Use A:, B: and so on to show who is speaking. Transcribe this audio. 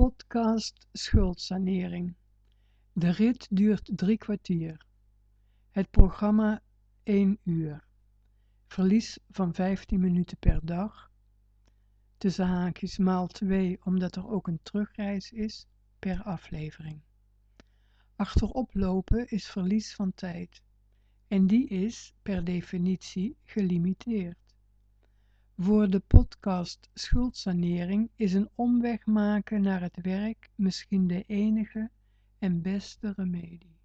A: podcast Schuldsanering. De rit duurt drie kwartier. Het programma 1 uur. Verlies van 15 minuten per dag. Tussen haakjes maal 2 omdat er ook een terugreis is per aflevering. Achterop lopen is verlies van tijd. En die is per definitie gelimiteerd. Voor de podcast Schuldsanering is een omweg maken naar het werk misschien de enige en beste remedie.